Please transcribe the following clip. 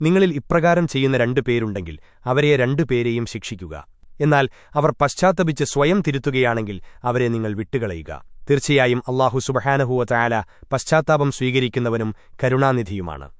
നിങ്ങളിൽ ഇപ്രകാരം ചെയ്യുന്ന രണ്ടു പേരുണ്ടെങ്കിൽ അവരെ രണ്ടുപേരെയും ശിക്ഷിക്കുക. എന്നാൽ അവർ പശ്ചാത്തപിച്ച് സ്വയം തിരുത്തുകയാണെങ്കിൽ അവരെ നിങ്ങൾ വിട്ടുകളയുക. തീർച്ചയായും അള്ളാഹു സുബഹാനഹുവ ചായാല പശ്ചാത്താപം സ്വീകരിക്കുന്നവനും കരുണാനിധിയുമാണ്.